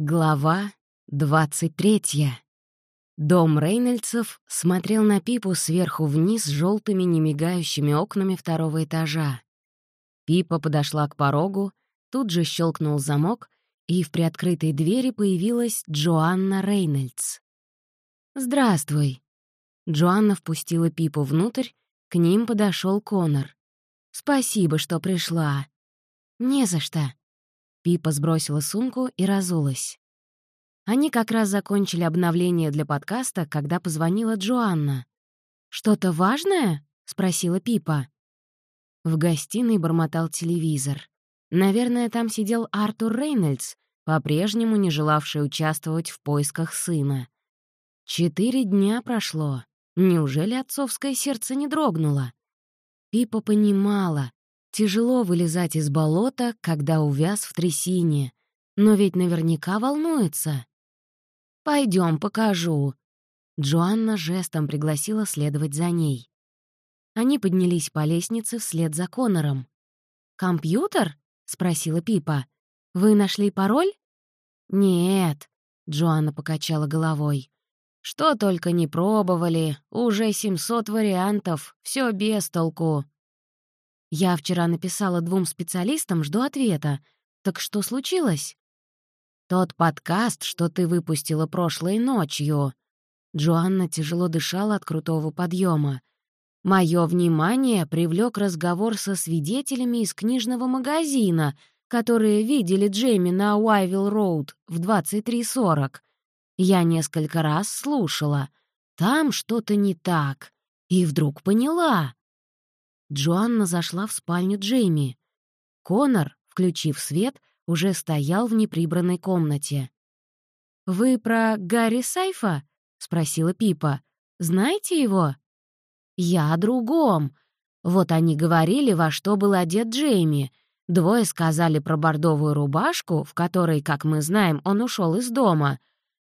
Глава 23. Дом Рейнольдсов смотрел на Пипу сверху вниз с желтыми немигающими окнами второго этажа. Пипа подошла к порогу, тут же щелкнул замок, и в приоткрытой двери появилась Джоанна Рейнольдс. «Здравствуй». Джоанна впустила Пипу внутрь, к ним подошел Конор. «Спасибо, что пришла». «Не за что», Пипа сбросила сумку и разулась. Они как раз закончили обновление для подкаста, когда позвонила Джоанна. «Что-то важное?» — спросила Пипа. В гостиной бормотал телевизор. Наверное, там сидел Артур Рейнольдс, по-прежнему не желавший участвовать в поисках сына. Четыре дня прошло. Неужели отцовское сердце не дрогнуло? Пипа понимала, Тяжело вылезать из болота, когда увяз в трясине, но ведь наверняка волнуется. Пойдем, покажу». Джоанна жестом пригласила следовать за ней. Они поднялись по лестнице вслед за Конором. «Компьютер?» — спросила Пипа. «Вы нашли пароль?» «Нет», — Джоанна покачала головой. «Что только не пробовали, уже 700 вариантов, все без толку». Я вчера написала двум специалистам, жду ответа. Так что случилось? Тот подкаст, что ты выпустила прошлой ночью. Джоанна тяжело дышала от крутого подъема. Мое внимание привлек разговор со свидетелями из книжного магазина, которые видели Джейми на Уайвилл-Роуд в 23.40. Я несколько раз слушала. Там что-то не так. И вдруг поняла. Джоанна зашла в спальню Джейми. Конор, включив свет, уже стоял в неприбранной комнате. «Вы про Гарри Сайфа?» — спросила Пипа. «Знаете его?» «Я о другом. Вот они говорили, во что был одет Джейми. Двое сказали про бордовую рубашку, в которой, как мы знаем, он ушел из дома.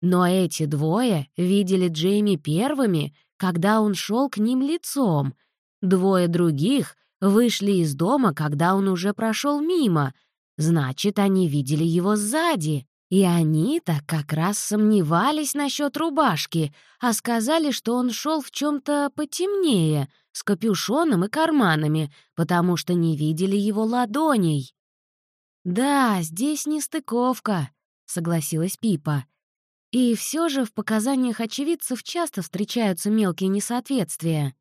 Но эти двое видели Джейми первыми, когда он шел к ним лицом — Двое других вышли из дома, когда он уже прошел мимо. Значит, они видели его сзади. И они-то как раз сомневались насчет рубашки, а сказали, что он шел в чем-то потемнее, с капюшоном и карманами, потому что не видели его ладоней. «Да, здесь нестыковка», — согласилась Пипа. И все же в показаниях очевидцев часто встречаются мелкие несоответствия.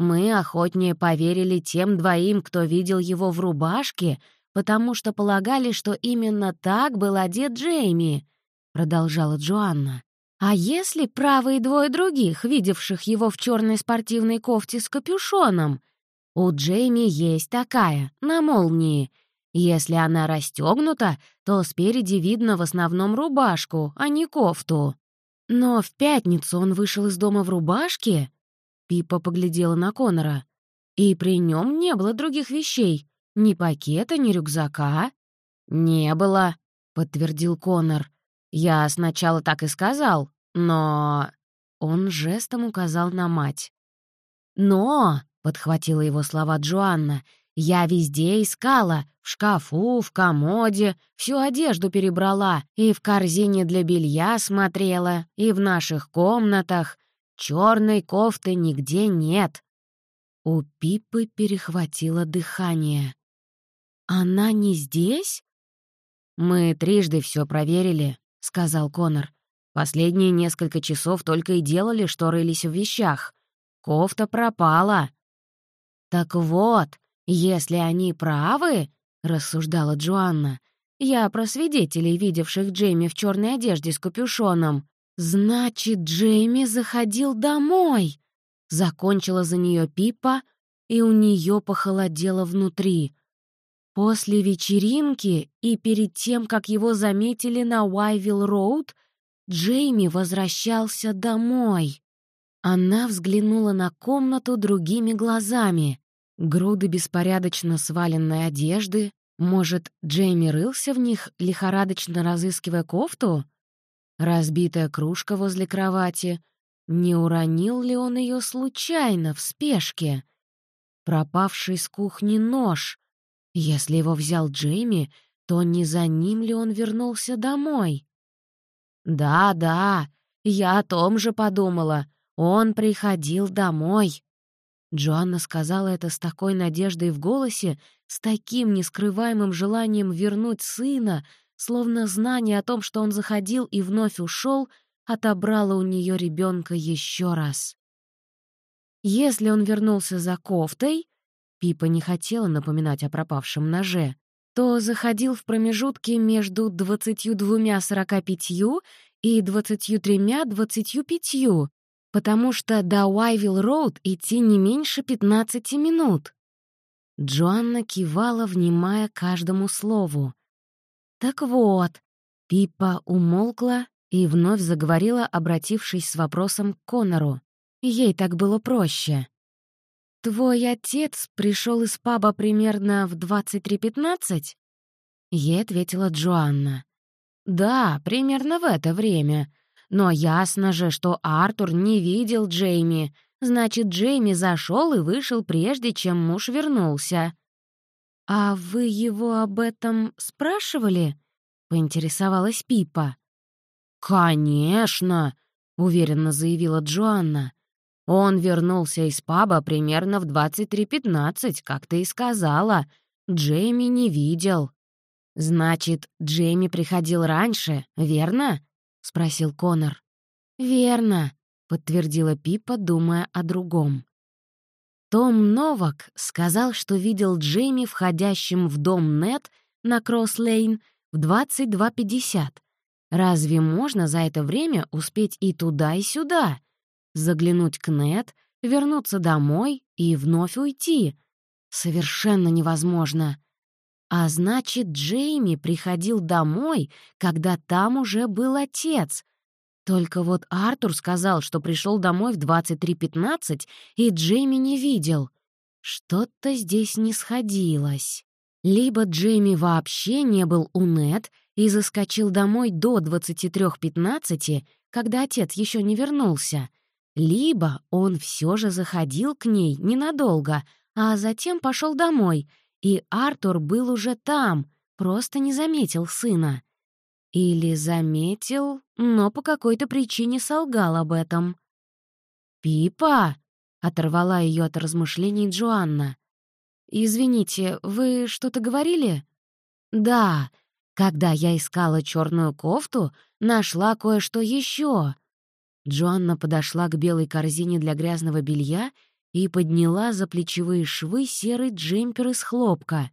Мы охотнее поверили тем двоим, кто видел его в рубашке, потому что полагали, что именно так был одет Джейми», — продолжала Джоанна. «А если правые двое других, видевших его в черной спортивной кофте с капюшоном? У Джейми есть такая, на молнии. Если она расстегнута, то спереди видно в основном рубашку, а не кофту. Но в пятницу он вышел из дома в рубашке?» Пипа поглядела на Конора. И при нем не было других вещей. Ни пакета, ни рюкзака. «Не было», — подтвердил Конор. «Я сначала так и сказал, но...» Он жестом указал на мать. «Но», — подхватила его слова Джоанна, «я везде искала, в шкафу, в комоде, всю одежду перебрала, и в корзине для белья смотрела, и в наших комнатах. Черной кофты нигде нет. У Пипы перехватило дыхание. «Она не здесь?» «Мы трижды все проверили», — сказал Конор. «Последние несколько часов только и делали, что рылись в вещах. Кофта пропала». «Так вот, если они правы», — рассуждала Джоанна, «я про свидетелей, видевших Джейми в черной одежде с капюшоном. «Значит, Джейми заходил домой!» Закончила за нее Пипа, и у нее похолодело внутри. После вечеринки и перед тем, как его заметили на Уайвилл-Роуд, Джейми возвращался домой. Она взглянула на комнату другими глазами. Груды беспорядочно сваленной одежды. Может, Джейми рылся в них, лихорадочно разыскивая кофту? Разбитая кружка возле кровати. Не уронил ли он ее случайно, в спешке? Пропавший с кухни нож. Если его взял Джейми, что не за ним ли он вернулся домой. «Да-да, я о том же подумала. Он приходил домой». Джоанна сказала это с такой надеждой в голосе, с таким нескрываемым желанием вернуть сына, словно знание о том, что он заходил и вновь ушел, отобрало у нее ребенка еще раз. Если он вернулся за кофтой, Пипа не хотела напоминать о пропавшем ноже, то заходил в промежутке между 22-45 и 23-25, потому что до Уайвилл-Роуд идти не меньше 15 минут. Джоанна кивала, внимая каждому слову. «Так вот», — Пипа умолкла и вновь заговорила, обратившись с вопросом к Конору. Ей так было проще. «Твой отец пришел из паба примерно в 23.15?» Ей ответила Джоанна. «Да, примерно в это время. Но ясно же, что Артур не видел Джейми. Значит, Джейми зашел и вышел, прежде чем муж вернулся». «А вы его об этом спрашивали?» — поинтересовалась Пипа. «Конечно!» — уверенно заявила Джоанна. «Он вернулся из паба примерно в 23.15, как ты и сказала. Джейми не видел». «Значит, Джейми приходил раньше, верно?» — спросил Конор. «Верно», — подтвердила Пипа, думая о другом. Том Новак сказал, что видел Джейми входящим в дом Нет на Кросс-Лейн в 22.50. Разве можно за это время успеть и туда, и сюда? Заглянуть к Нет, вернуться домой и вновь уйти? Совершенно невозможно. А значит, Джейми приходил домой, когда там уже был отец. Только вот Артур сказал, что пришел домой в 23.15, и Джейми не видел. Что-то здесь не сходилось. Либо Джейми вообще не был у Нет и заскочил домой до 23.15, когда отец еще не вернулся, либо он все же заходил к ней ненадолго, а затем пошел домой — и Артур был уже там, просто не заметил сына. Или заметил, но по какой-то причине солгал об этом. «Пипа!» — оторвала ее от размышлений Джоанна. «Извините, вы что-то говорили?» «Да, когда я искала черную кофту, нашла кое-что еще. Джоанна подошла к белой корзине для грязного белья и подняла за плечевые швы серый джемпер из хлопка.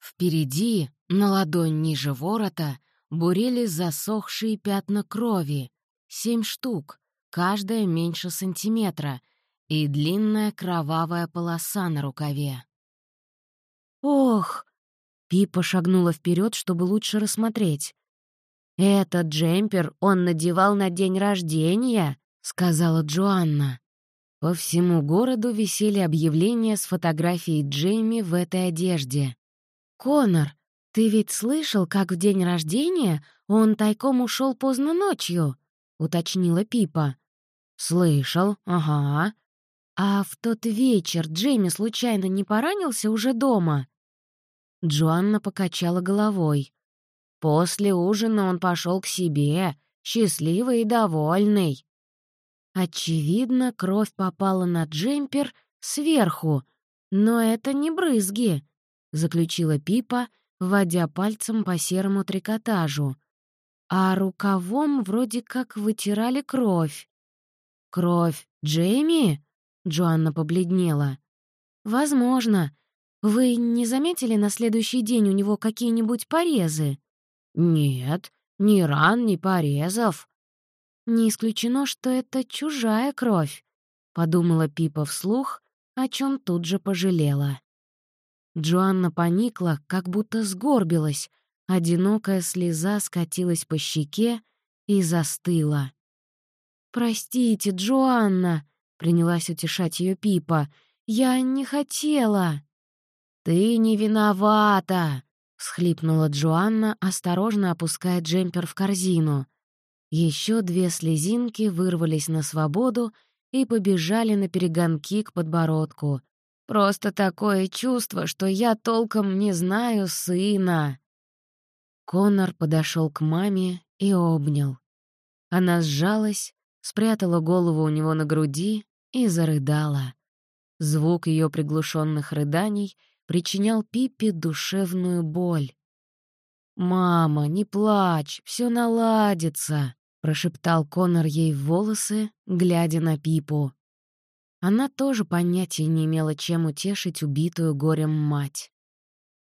Впереди, на ладонь ниже ворота, бурели засохшие пятна крови. Семь штук, каждая меньше сантиметра, и длинная кровавая полоса на рукаве. «Ох!» — Пипа шагнула вперед, чтобы лучше рассмотреть. «Этот джемпер он надевал на день рождения», — сказала Джоанна. По всему городу висели объявления с фотографией Джейми в этой одежде. «Конор, ты ведь слышал, как в день рождения он тайком ушел поздно ночью?» — уточнила Пипа. «Слышал, ага. А в тот вечер Джейми случайно не поранился уже дома?» Джоанна покачала головой. После ужина он пошел к себе, счастливый и довольный. Очевидно, кровь попала на джемпер сверху, но это не брызги, — заключила Пипа, вводя пальцем по серому трикотажу. А рукавом вроде как вытирали кровь. «Кровь Джейми?» — Джоанна побледнела. «Возможно. Вы не заметили на следующий день у него какие-нибудь порезы?» «Нет, ни ран, ни порезов», «Не исключено, что это чужая кровь», — подумала Пипа вслух, о чем тут же пожалела. Джоанна поникла, как будто сгорбилась, одинокая слеза скатилась по щеке и застыла. «Простите, Джоанна», — принялась утешать ее Пипа, — «я не хотела». «Ты не виновата», — всхлипнула Джоанна, осторожно опуская джемпер в корзину. Еще две слезинки вырвались на свободу и побежали на перегонки к подбородку. «Просто такое чувство, что я толком не знаю сына». Конор подошел к маме и обнял. Она сжалась, спрятала голову у него на груди и зарыдала. Звук ее приглушенных рыданий причинял Пиппи душевную боль. «Мама, не плачь, все наладится», — прошептал Конор ей в волосы, глядя на Пипу. Она тоже понятия не имела, чем утешить убитую горем мать.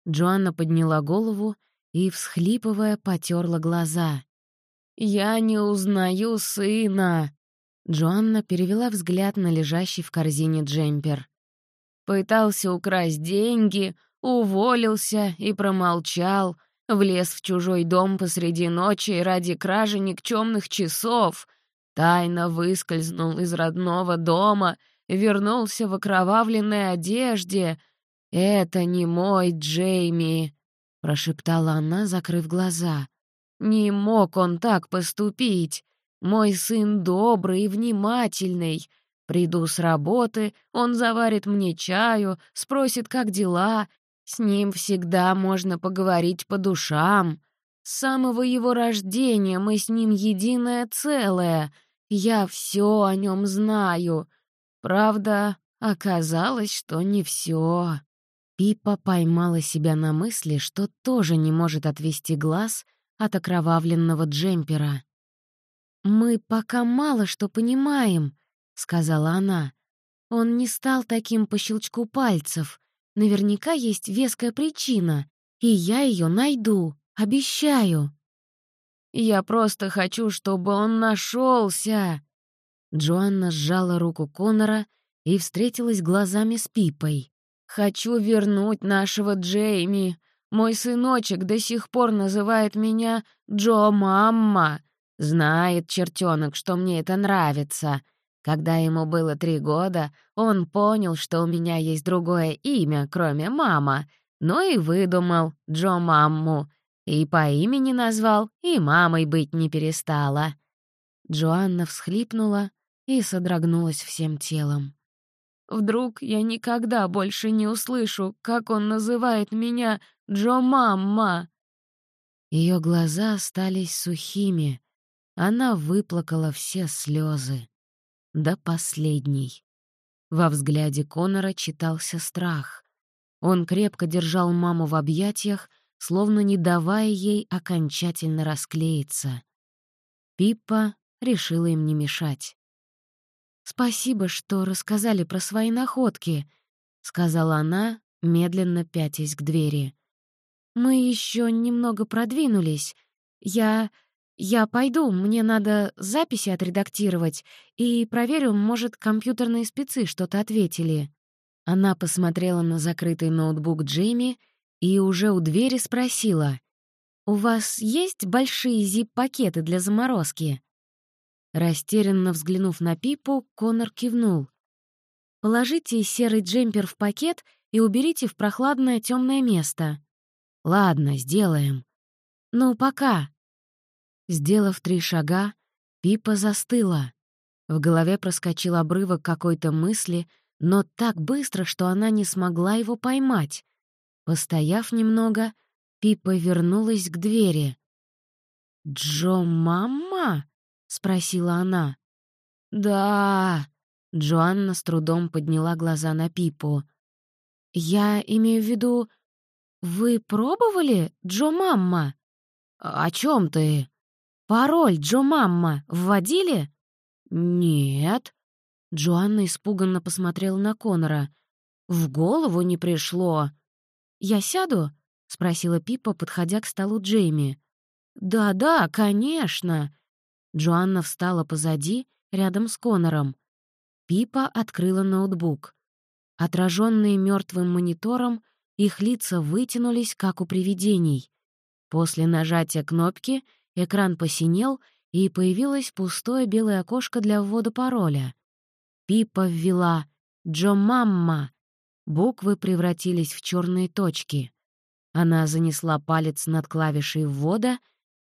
Джоанна подняла голову и, всхлипывая, потерла глаза. «Я не узнаю сына!» Джоанна перевела взгляд на лежащий в корзине джемпер. Пытался украсть деньги, уволился и промолчал, влез в чужой дом посреди ночи ради кражи никчемных часов, тайно выскользнул из родного дома, вернулся в окровавленной одежде. «Это не мой Джейми», — прошептала она, закрыв глаза. «Не мог он так поступить. Мой сын добрый и внимательный. Приду с работы, он заварит мне чаю, спросит, как дела. С ним всегда можно поговорить по душам. С самого его рождения мы с ним единое целое. Я все о нем знаю. Правда, оказалось, что не все. Пипа поймала себя на мысли, что тоже не может отвести глаз от окровавленного джемпера. «Мы пока мало что понимаем», — сказала она. «Он не стал таким по щелчку пальцев. Наверняка есть веская причина, и я ее найду, обещаю». «Я просто хочу, чтобы он нашелся. Джоанна сжала руку Конора и встретилась глазами с Пипой. «Хочу вернуть нашего Джейми. Мой сыночек до сих пор называет меня Джо-мамма. Знает чертенок, что мне это нравится. Когда ему было три года, он понял, что у меня есть другое имя, кроме мама, но и выдумал Джо-мамму. И по имени назвал, и мамой быть не перестала. Джоанна всхлипнула и содрогнулась всем телом. «Вдруг я никогда больше не услышу, как он называет меня Джо-мамма?» Ее глаза остались сухими, она выплакала все слезы. До последней. Во взгляде Конора читался страх. Он крепко держал маму в объятиях, словно не давая ей окончательно расклеиться. Пиппа решила им не мешать. «Спасибо, что рассказали про свои находки», — сказала она, медленно пятясь к двери. «Мы еще немного продвинулись. Я... «Я пойду, мне надо записи отредактировать, и проверю, может, компьютерные спецы что-то ответили». Она посмотрела на закрытый ноутбук Джейми и уже у двери спросила. «У вас есть большие зип-пакеты для заморозки?» Растерянно взглянув на Пипу, Конор кивнул. «Положите серый джемпер в пакет и уберите в прохладное темное место». «Ладно, сделаем». «Ну, пока», Сделав три шага, Пипа застыла. В голове проскочил обрывок какой-то мысли, но так быстро, что она не смогла его поймать. Постояв немного, Пипа вернулась к двери. «Джо, мама?» — спросила она. «Да...» — Джоанна с трудом подняла глаза на Пипу. «Я имею в виду... Вы пробовали, Джо, мама?» «О чем ты?» «Пароль, Джо-мамма, вводили?» «Нет». Джоанна испуганно посмотрела на Конора. «В голову не пришло». «Я сяду?» — спросила Пипа, подходя к столу Джейми. «Да-да, конечно». Джоанна встала позади, рядом с Конором. Пипа открыла ноутбук. Отраженные мертвым монитором, их лица вытянулись, как у привидений. После нажатия кнопки — Экран посинел, и появилось пустое белое окошко для ввода пароля. Пипа ввела «Джо Мамма». Буквы превратились в черные точки. Она занесла палец над клавишей ввода,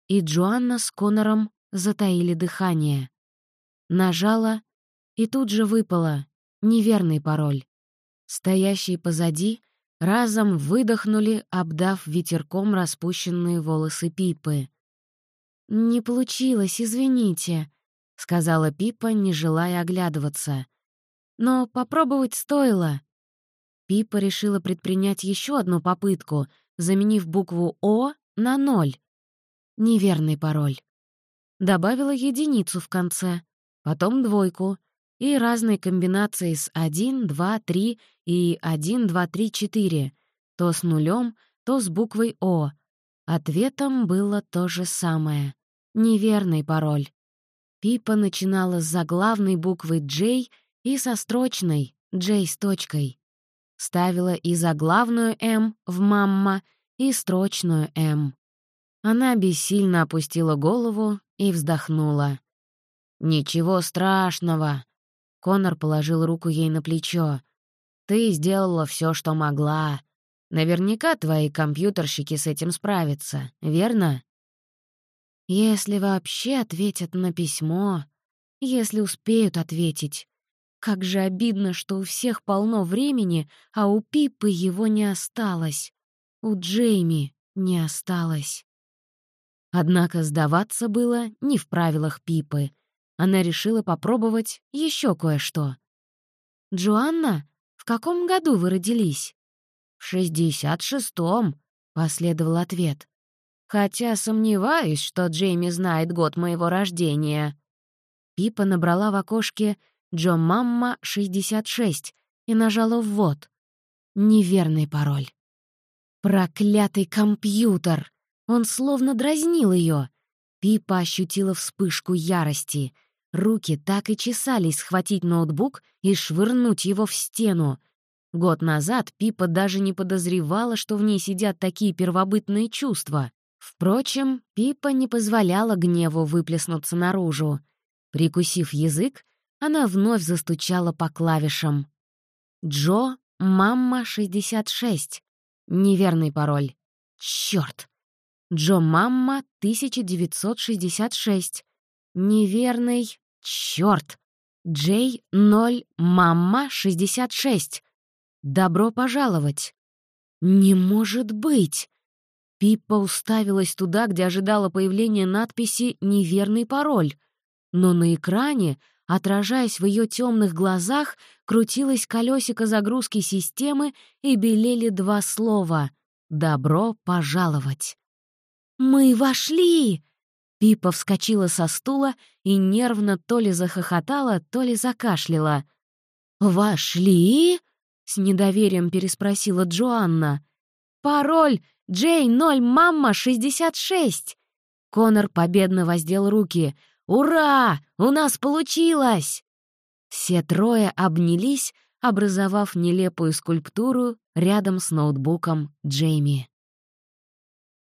и Джоанна с Конором затаили дыхание. Нажала, и тут же выпала неверный пароль. Стоящий позади разом выдохнули, обдав ветерком распущенные волосы Пипы. «Не получилось, извините», — сказала Пипа, не желая оглядываться. «Но попробовать стоило». Пипа решила предпринять еще одну попытку, заменив букву «О» на ноль. Неверный пароль. Добавила единицу в конце, потом двойку и разные комбинации с 1, 2, 3 и 1, 2, 3, 4, то с нулем, то с буквой «О». Ответом было то же самое. Неверный пароль. Пипа начинала с заглавной буквы «J» и со строчной «J» с точкой. Ставила и заглавную «М» в «мамма», и строчную «М». Она бессильно опустила голову и вздохнула. «Ничего страшного», — Конор положил руку ей на плечо. «Ты сделала все, что могла. Наверняка твои компьютерщики с этим справятся, верно?» «Если вообще ответят на письмо, если успеют ответить. Как же обидно, что у всех полно времени, а у Пипы его не осталось. У Джейми не осталось». Однако сдаваться было не в правилах Пипы. Она решила попробовать еще кое-что. «Джоанна, в каком году вы родились?» «В шестьдесят шестом», — последовал ответ. «Хотя сомневаюсь, что Джейми знает год моего рождения». Пипа набрала в окошке «Джо Мамма 66» и нажала «Ввод». Неверный пароль. Проклятый компьютер! Он словно дразнил ее. Пипа ощутила вспышку ярости. Руки так и чесались схватить ноутбук и швырнуть его в стену. Год назад Пипа даже не подозревала, что в ней сидят такие первобытные чувства. Впрочем, Пипа не позволяла гневу выплеснуться наружу. Прикусив язык, она вновь застучала по клавишам. «Джо, мамма 66». Неверный пароль. Чёрт! Джо Мамма, 1966. Неверный. Чёрт! Джей 0 Мамма 66. Добро пожаловать. Не может быть! Пиппа уставилась туда, где ожидала появления надписи «Неверный пароль». Но на экране, отражаясь в ее темных глазах, крутилось колесико загрузки системы и белели два слова «Добро пожаловать». «Мы вошли!» Пипа вскочила со стула и нервно то ли захохотала, то ли закашляла. «Вошли?» — с недоверием переспросила Джоанна. «Пароль Джей-0 Мамма 66!» Конор победно воздел руки. «Ура! У нас получилось!» Все трое обнялись, образовав нелепую скульптуру рядом с ноутбуком Джейми.